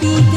ti